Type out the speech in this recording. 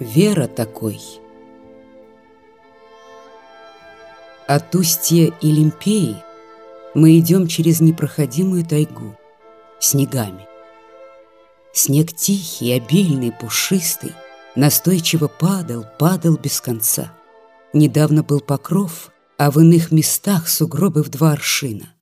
Вера такой. От устья Олимпеи мы идем через непроходимую тайгу, снегами. Снег тихий, обильный, пушистый, настойчиво падал, падал без конца. Недавно был покров, а в иных местах сугробы в два аршина.